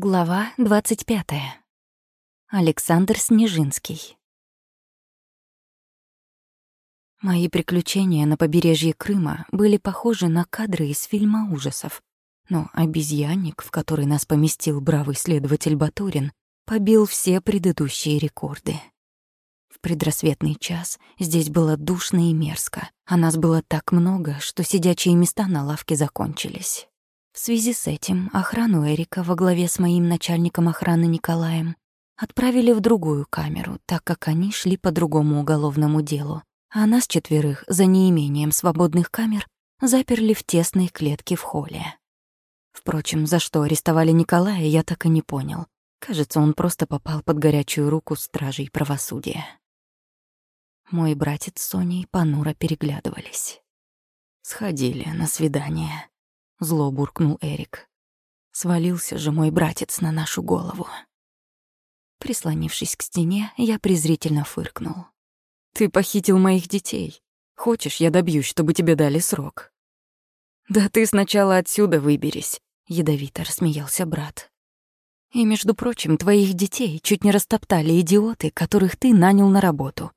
Глава 25. Александр Снежинский. Мои приключения на побережье Крыма были похожи на кадры из фильма ужасов. Но обезьянник, в который нас поместил бравый следователь Батурин, побил все предыдущие рекорды. В предрассветный час здесь было душно и мерзко, а нас было так много, что сидячие места на лавке закончились. В связи с этим охрану Эрика во главе с моим начальником охраны Николаем отправили в другую камеру, так как они шли по другому уголовному делу, а нас четверых, за неимением свободных камер, заперли в тесной клетке в холле. Впрочем, за что арестовали Николая, я так и не понял. Кажется, он просто попал под горячую руку стражей правосудия. Мой братец с Соней понуро переглядывались. Сходили на свидание. Зло буркнул Эрик. Свалился же мой братец на нашу голову. Прислонившись к стене, я презрительно фыркнул. «Ты похитил моих детей. Хочешь, я добьюсь, чтобы тебе дали срок?» «Да ты сначала отсюда выберись», — ядовито рассмеялся брат. «И, между прочим, твоих детей чуть не растоптали идиоты, которых ты нанял на работу.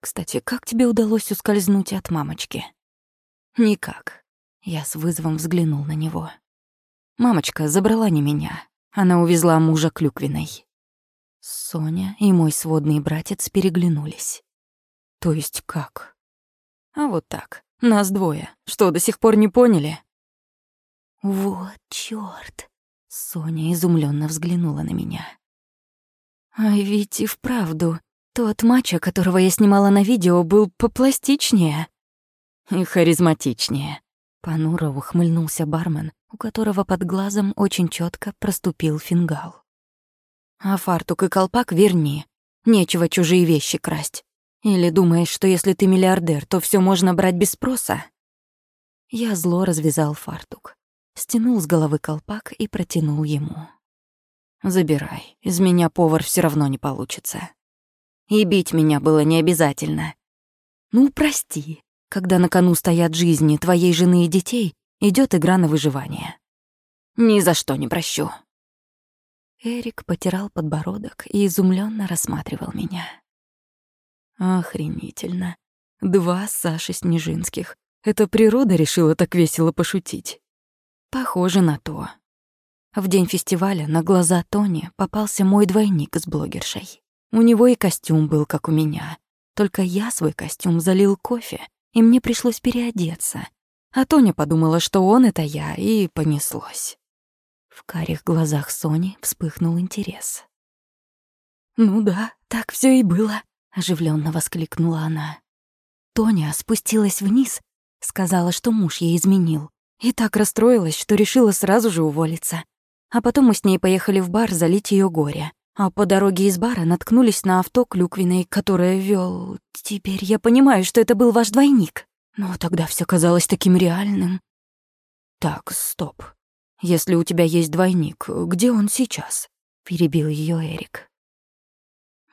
Кстати, как тебе удалось ускользнуть от мамочки?» «Никак. Я с вызовом взглянул на него. Мамочка забрала не меня. Она увезла мужа клюквиной. Соня и мой сводный братец переглянулись. То есть как? А вот так. Нас двое. Что, до сих пор не поняли? Вот чёрт. Соня изумленно взглянула на меня. А ведь и вправду, тот мачо, которого я снимала на видео, был попластичнее и харизматичнее. Понуро ухмыльнулся бармен, у которого под глазом очень четко проступил фингал. «А фартук и колпак верни. Нечего чужие вещи красть. Или думаешь, что если ты миллиардер, то все можно брать без спроса?» Я зло развязал фартук, стянул с головы колпак и протянул ему. «Забирай, из меня повар все равно не получится. И бить меня было не обязательно. Ну, прости, когда на кону стоят жизни твоей жены и детей, идет игра на выживание. Ни за что не прощу. Эрик потирал подбородок и изумленно рассматривал меня. Охренительно. Два Саши Снежинских. Это природа решила так весело пошутить. Похоже на то. В день фестиваля на глаза Тони попался мой двойник с блогершей. У него и костюм был, как у меня. Только я свой костюм залил кофе и мне пришлось переодеться. А Тоня подумала, что он — это я, и понеслось. В карих глазах Сони вспыхнул интерес. «Ну да, так все и было», — оживленно воскликнула она. Тоня спустилась вниз, сказала, что муж ей изменил, и так расстроилась, что решила сразу же уволиться. А потом мы с ней поехали в бар залить ее горе. А по дороге из бара наткнулись на авто клюквиной, которое вел. Теперь я понимаю, что это был ваш двойник. Но тогда все казалось таким реальным. Так, стоп. Если у тебя есть двойник, где он сейчас? Перебил ее Эрик.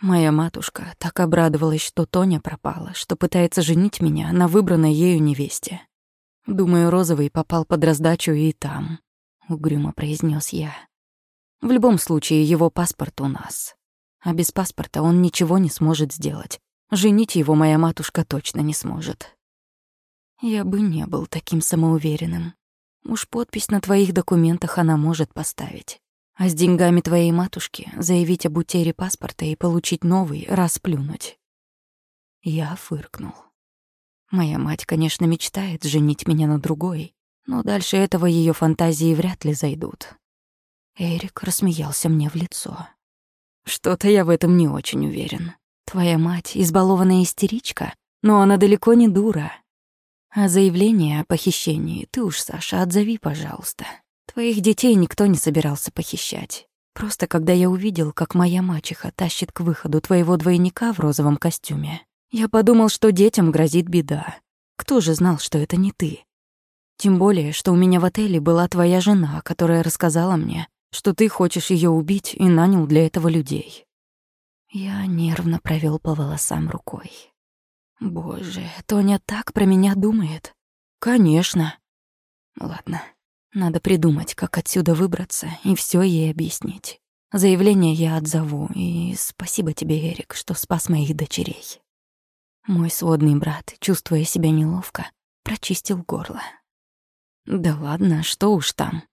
Моя матушка так обрадовалась, что Тоня пропала, что пытается женить меня на выбранной ею невесте. Думаю, Розовый попал под раздачу и там, угрюмо произнес я. В любом случае, его паспорт у нас. А без паспорта он ничего не сможет сделать. Женить его моя матушка точно не сможет. Я бы не был таким самоуверенным. Уж подпись на твоих документах она может поставить. А с деньгами твоей матушки заявить об утере паспорта и получить новый расплюнуть. Я фыркнул. Моя мать, конечно, мечтает женить меня на другой, но дальше этого ее фантазии вряд ли зайдут. Эрик рассмеялся мне в лицо. «Что-то я в этом не очень уверен. Твоя мать — избалованная истеричка, но она далеко не дура. А заявление о похищении ты уж, Саша, отзови, пожалуйста. Твоих детей никто не собирался похищать. Просто когда я увидел, как моя мачеха тащит к выходу твоего двойника в розовом костюме, я подумал, что детям грозит беда. Кто же знал, что это не ты? Тем более, что у меня в отеле была твоя жена, которая рассказала мне, что ты хочешь ее убить и нанял для этого людей. Я нервно провел по волосам рукой. Боже, Тоня так про меня думает. Конечно. Ладно, Надо придумать, как отсюда выбраться и все ей объяснить. Заявление я отзову, и спасибо тебе, Эрик, что спас моих дочерей. Мой сводный брат, чувствуя себя неловко, прочистил горло. Да ладно, что уж там.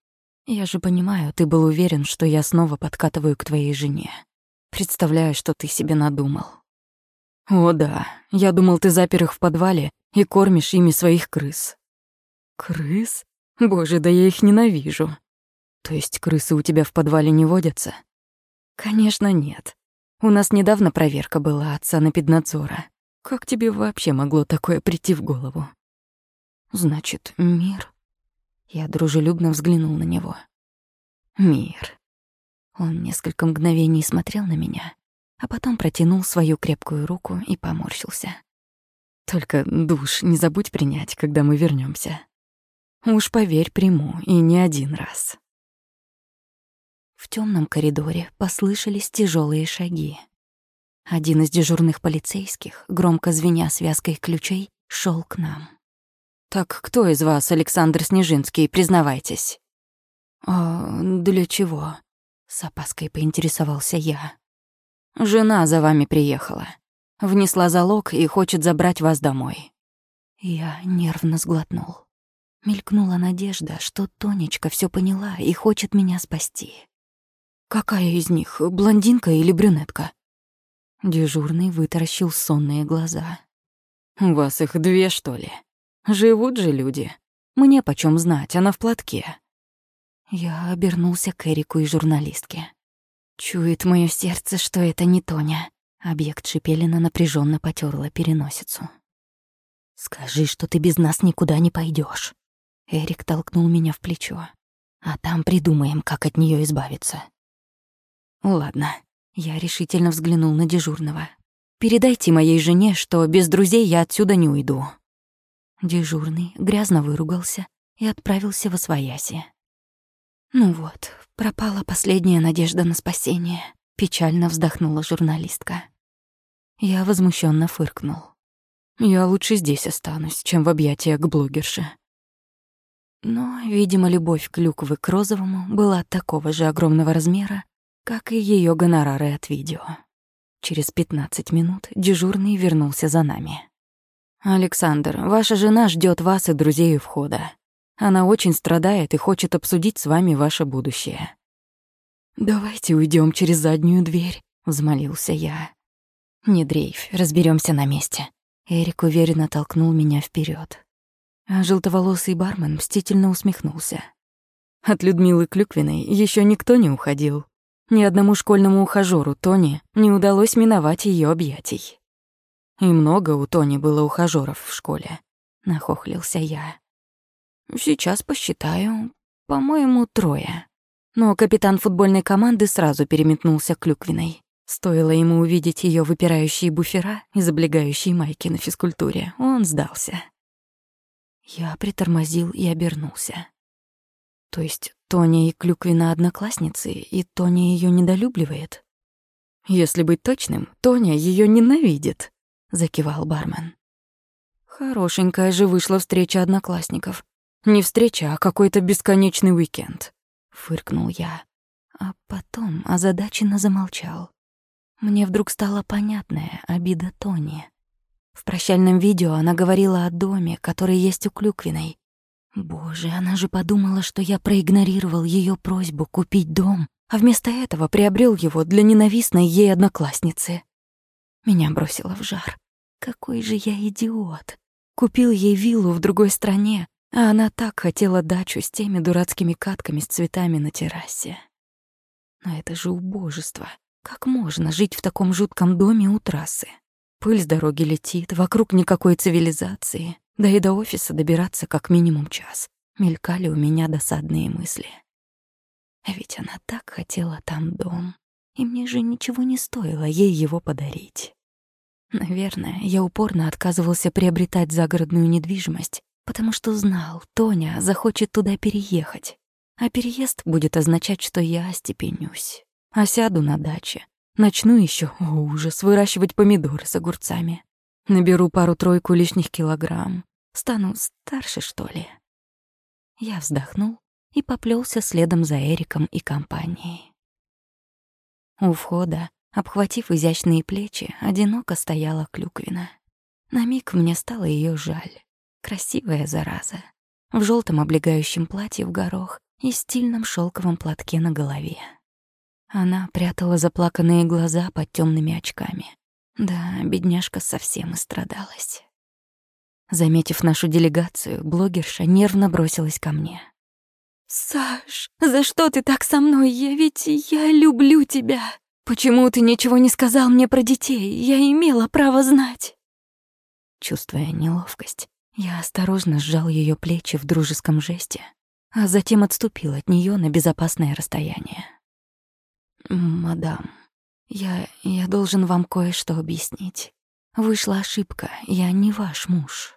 Я же понимаю, ты был уверен, что я снова подкатываю к твоей жене. Представляю, что ты себе надумал. О да, я думал, ты запер их в подвале и кормишь ими своих крыс. Крыс? Боже, да я их ненавижу. То есть крысы у тебя в подвале не водятся? Конечно, нет. У нас недавно проверка была отца на педнадзора. Как тебе вообще могло такое прийти в голову? Значит, мир. Я дружелюбно взглянул на него. Мир. Он несколько мгновений смотрел на меня, а потом протянул свою крепкую руку и поморщился. Только душ не забудь принять, когда мы вернемся. Уж поверь, приму, и не один раз. В темном коридоре послышались тяжелые шаги. Один из дежурных полицейских, громко звеня связкой ключей, шел к нам. «Так кто из вас, Александр Снежинский, признавайтесь?» «А для чего?» — с опаской поинтересовался я. «Жена за вами приехала. Внесла залог и хочет забрать вас домой». Я нервно сглотнул. Мелькнула надежда, что Тонечка все поняла и хочет меня спасти. «Какая из них, блондинка или брюнетка?» Дежурный вытаращил сонные глаза. «У вас их две, что ли? Живут же люди. Мне почем знать, она в платке». Я обернулся к Эрику и журналистке. Чует мое сердце, что это не Тоня. Объект Шипелина напряженно потерла переносицу. «Скажи, что ты без нас никуда не пойдешь. Эрик толкнул меня в плечо. «А там придумаем, как от нее избавиться». «Ладно». Я решительно взглянул на дежурного. «Передайте моей жене, что без друзей я отсюда не уйду». Дежурный грязно выругался и отправился во свояси. «Ну вот, пропала последняя надежда на спасение», — печально вздохнула журналистка. Я возмущенно фыркнул. «Я лучше здесь останусь, чем в объятиях к блогерше». Но, видимо, любовь Клюквы к Розовому была такого же огромного размера, как и ее гонорары от видео. Через 15 минут дежурный вернулся за нами. «Александр, ваша жена ждет вас и друзей у входа. Она очень страдает и хочет обсудить с вами ваше будущее». «Давайте уйдем через заднюю дверь», — взмолился я. «Не дрейфь, разберемся на месте». Эрик уверенно толкнул меня вперед. А желтоволосый бармен мстительно усмехнулся. От Людмилы Клюквиной еще никто не уходил. Ни одному школьному ухажёру Тони не удалось миновать ее объятий. И много у Тони было ухажёров в школе, нахохлился я. Сейчас посчитаю, по-моему, трое. Но капитан футбольной команды сразу переметнулся к Клюквиной. Стоило ему увидеть ее выпирающие буфера и заблегающие майки на физкультуре, он сдался. Я притормозил и обернулся. То есть Тоня и Клюквина одноклассницы, и Тоня ее недолюбливает? Если быть точным, Тоня ее ненавидит, закивал бармен. Хорошенькая же вышла встреча одноклассников. Не встреча, а какой-то бесконечный уикенд, фыркнул я. А потом озадаченно замолчал. Мне вдруг стала понятная обида Тони. В прощальном видео она говорила о доме, который есть у Клюквиной. Боже, она же подумала, что я проигнорировал ее просьбу купить дом, а вместо этого приобрел его для ненавистной ей одноклассницы. Меня бросило в жар. Какой же я идиот. Купил ей виллу в другой стране, а она так хотела дачу с теми дурацкими катками с цветами на террасе. Но это же убожество. Как можно жить в таком жутком доме у трассы? Пыль с дороги летит, вокруг никакой цивилизации. Да и до офиса добираться как минимум час. Мелькали у меня досадные мысли. А ведь она так хотела там дом. И мне же ничего не стоило ей его подарить. Наверное, я упорно отказывался приобретать загородную недвижимость, потому что знал, Тоня захочет туда переехать. А переезд будет означать, что я остепенюсь. Осяду на даче, Начну еще, о ужас, выращивать помидоры с огурцами. Наберу пару-тройку лишних килограмм. Стану старше, что ли? Я вздохнул и поплелся следом за Эриком и компанией. У входа, обхватив изящные плечи, одиноко стояла клюквина. На миг мне стало ее жаль. Красивая зараза. В желтом облегающем платье в горох и стильном шелковом платке на голове. Она прятала заплаканные глаза под темными очками. Да, бедняжка совсем истрадалась. Заметив нашу делегацию, блогерша нервно бросилась ко мне. «Саш, за что ты так со мной? Я ведь... я люблю тебя. Почему ты ничего не сказал мне про детей? Я имела право знать». Чувствуя неловкость, я осторожно сжал ее плечи в дружеском жесте, а затем отступил от нее на безопасное расстояние. «Мадам, я... я должен вам кое-что объяснить. Вышла ошибка, я не ваш муж».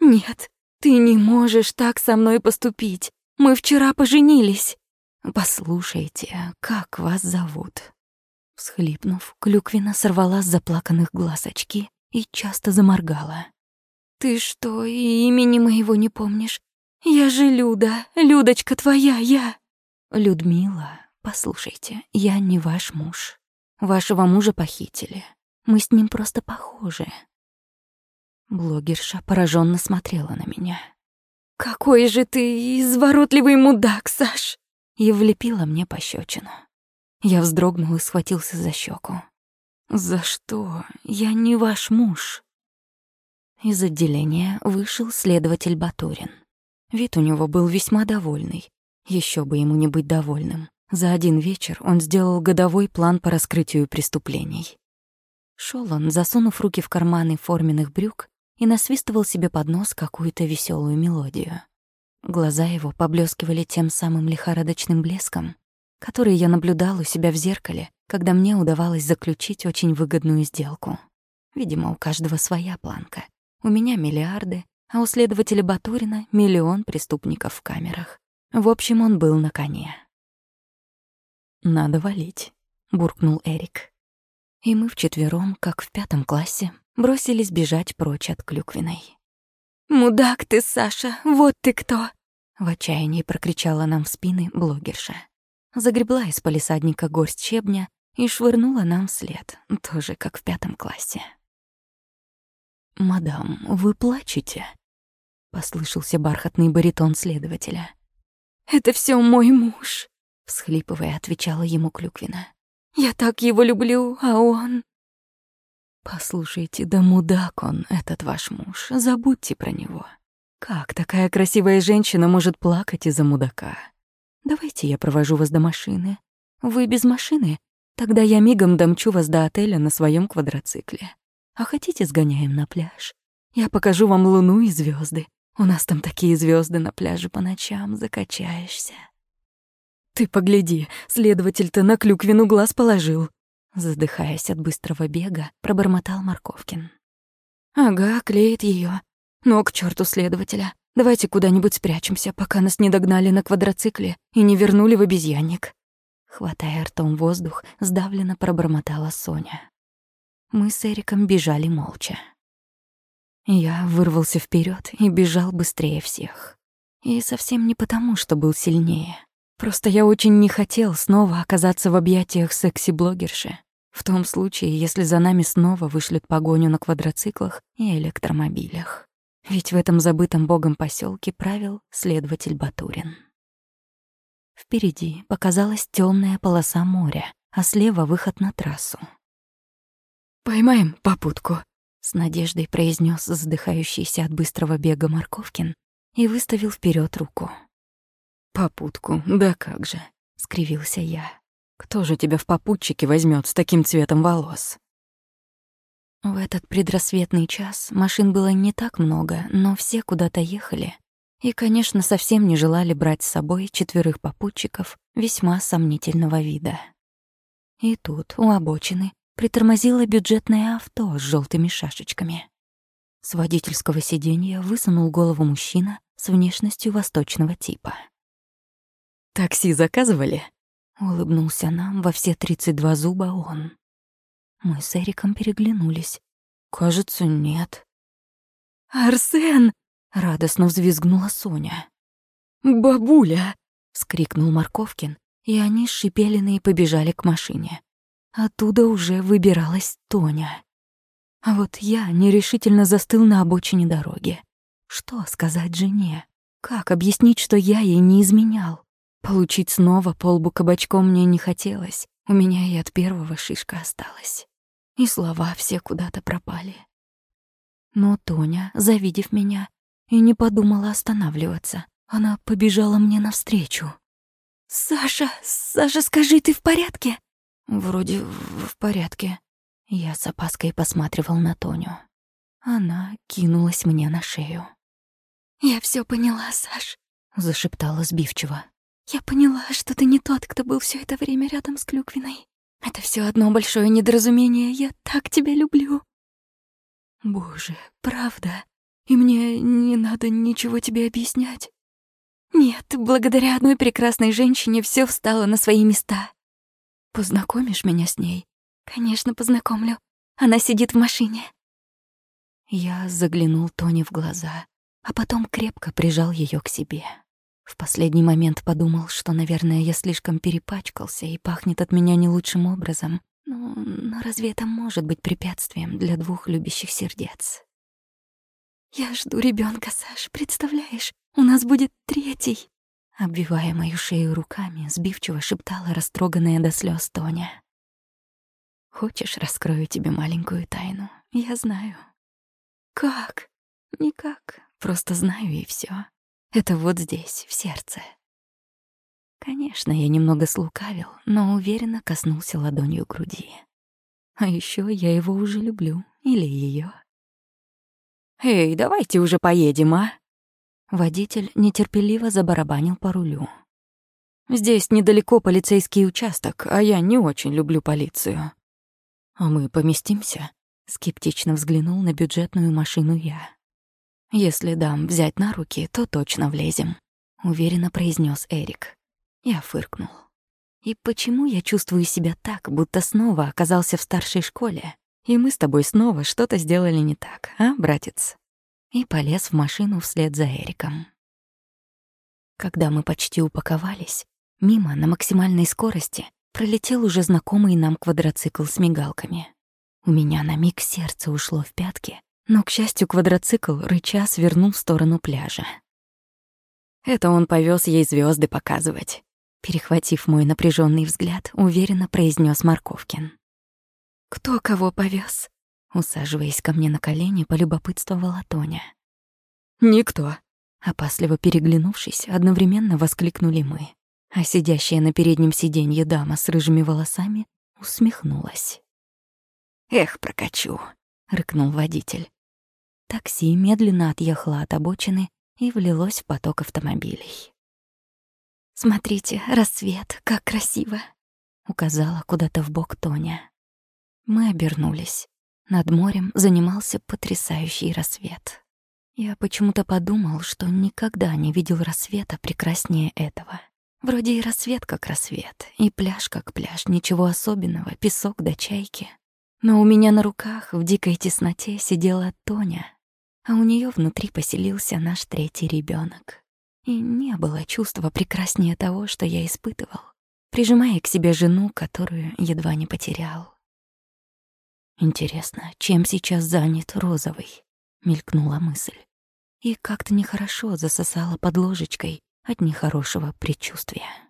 «Нет, ты не можешь так со мной поступить. Мы вчера поженились». «Послушайте, как вас зовут?» Всхлипнув, Клюквина сорвала с заплаканных глаз очки и часто заморгала. «Ты что, и имени моего не помнишь? Я же Люда, Людочка твоя, я...» «Людмила, послушайте, я не ваш муж. Вашего мужа похитили. Мы с ним просто похожи». Блогерша пораженно смотрела на меня. «Какой же ты изворотливый мудак, Саш!» И влепила мне пощечину. Я вздрогнул и схватился за щеку. «За что? Я не ваш муж». Из отделения вышел следователь Батурин. Вид у него был весьма довольный. Еще бы ему не быть довольным. За один вечер он сделал годовой план по раскрытию преступлений. Шел он, засунув руки в карманы форменных брюк и насвистывал себе под нос какую-то веселую мелодию. Глаза его поблескивали тем самым лихорадочным блеском, который я наблюдал у себя в зеркале, когда мне удавалось заключить очень выгодную сделку. Видимо, у каждого своя планка. У меня миллиарды, а у следователя Батурина миллион преступников в камерах. В общем, он был на коне. «Надо валить», — буркнул Эрик. И мы вчетвером, как в пятом классе, бросились бежать прочь от клюквиной. «Мудак ты, Саша, вот ты кто!» В отчаянии прокричала нам в спины блогерша. Загребла из палисадника горсть щебня и швырнула нам вслед, тоже как в пятом классе. «Мадам, вы плачете?» — послышался бархатный баритон следователя. «Это все мой муж», — всхлипывая, отвечала ему Клюквина. «Я так его люблю, а он...» «Послушайте, да мудак он, этот ваш муж, забудьте про него. Как такая красивая женщина может плакать из-за мудака? Давайте я провожу вас до машины. Вы без машины? Тогда я мигом домчу вас до отеля на своем квадроцикле. А хотите, сгоняем на пляж? Я покажу вам луну и звезды. У нас там такие звезды на пляже по ночам, закачаешься». «Ты погляди, следователь-то на клюквину глаз положил», Задыхаясь от быстрого бега, пробормотал Марковкин. «Ага, клеит ее. Но к черту следователя. Давайте куда-нибудь спрячемся, пока нас не догнали на квадроцикле и не вернули в обезьянник». Хватая ртом воздух, сдавленно пробормотала Соня. Мы с Эриком бежали молча. Я вырвался вперед и бежал быстрее всех. И совсем не потому, что был сильнее. Просто я очень не хотел снова оказаться в объятиях секси-блогерши. В том случае, если за нами снова вышлют погоню на квадроциклах и электромобилях. Ведь в этом забытом богом поселке правил следователь Батурин. Впереди показалась темная полоса моря, а слева выход на трассу. «Поймаем попутку», — с надеждой произнес задыхающийся от быстрого бега Марковкин и выставил вперед руку. «Попутку, да как же», — скривился я. Кто же тебя в попутчике возьмет с таким цветом волос? В этот предрассветный час машин было не так много, но все куда-то ехали. И, конечно, совсем не желали брать с собой четверых попутчиков весьма сомнительного вида. И тут, у обочины, притормозило бюджетное авто с желтыми шашечками. С водительского сиденья высунул голову мужчина с внешностью восточного типа. «Такси заказывали?» Улыбнулся нам во все тридцать два зуба он. Мы с Эриком переглянулись. Кажется, нет. «Арсен!» — радостно взвизгнула Соня. «Бабуля!» вскрикнул Марковкин, и они с Шипелиной побежали к машине. Оттуда уже выбиралась Тоня. А вот я нерешительно застыл на обочине дороги. Что сказать жене? Как объяснить, что я ей не изменял? Получить снова полбу кабачком мне не хотелось. У меня и от первого шишка осталась. И слова все куда-то пропали. Но Тоня, завидев меня, и не подумала останавливаться. Она побежала мне навстречу. «Саша, Саша, скажи, ты в порядке?» «Вроде в порядке». Я с опаской посматривал на Тоню. Она кинулась мне на шею. «Я все поняла, Саш», — зашептала сбивчиво. «Я поняла, что ты не тот, кто был все это время рядом с Клюквиной. Это все одно большое недоразумение. Я так тебя люблю». «Боже, правда? И мне не надо ничего тебе объяснять?» «Нет, благодаря одной прекрасной женщине все встало на свои места». «Познакомишь меня с ней?» «Конечно, познакомлю. Она сидит в машине». Я заглянул Тони в глаза, а потом крепко прижал ее к себе. В последний момент подумал, что, наверное, я слишком перепачкался и пахнет от меня не лучшим образом. Ну, но разве это может быть препятствием для двух любящих сердец? «Я жду ребенка, Саш, представляешь? У нас будет третий!» Обвивая мою шею руками, сбивчиво шептала растроганная до слез Тоня. «Хочешь, раскрою тебе маленькую тайну? Я знаю». «Как?» «Никак. Просто знаю и все. Это вот здесь, в сердце». Конечно, я немного слукавил, но уверенно коснулся ладонью груди. А еще я его уже люблю, или ее. «Эй, давайте уже поедем, а?» Водитель нетерпеливо забарабанил по рулю. «Здесь недалеко полицейский участок, а я не очень люблю полицию». «А мы поместимся?» — скептично взглянул на бюджетную машину я. «Если дам взять на руки, то точно влезем», — уверенно произнес Эрик. Я фыркнул. «И почему я чувствую себя так, будто снова оказался в старшей школе, и мы с тобой снова что-то сделали не так, а, братец?» И полез в машину вслед за Эриком. Когда мы почти упаковались, мимо на максимальной скорости пролетел уже знакомый нам квадроцикл с мигалками. У меня на миг сердце ушло в пятки, но, к счастью, квадроцикл рыча свернул в сторону пляжа. Это он повез ей звезды показывать. Перехватив мой напряженный взгляд, уверенно произнес Марковкин. «Кто кого повез? Усаживаясь ко мне на колени, полюбопытствовала Тоня. «Никто», Опасливо переглянувшись, одновременно воскликнули мы, а сидящая на переднем сиденье дама с рыжими волосами усмехнулась. «Эх, прокачу», — рыкнул водитель. Такси медленно отъехало от обочины и влилось в поток автомобилей. «Смотрите, рассвет, как красиво!» — указала куда-то в бок Тоня. Мы обернулись. Над морем занимался потрясающий рассвет. Я почему-то подумал, что никогда не видел рассвета прекраснее этого. Вроде и рассвет как рассвет, и пляж как пляж, ничего особенного, песок до чайки. Но у меня на руках в дикой тесноте сидела Тоня, а у нее внутри поселился наш третий ребенок. И не было чувства прекраснее того, что я испытывал, прижимая к себе жену, которую едва не потерял. «Интересно, чем сейчас занят Розовый?» — мелькнула мысль. И как-то нехорошо засосала под ложечкой от нехорошего предчувствия.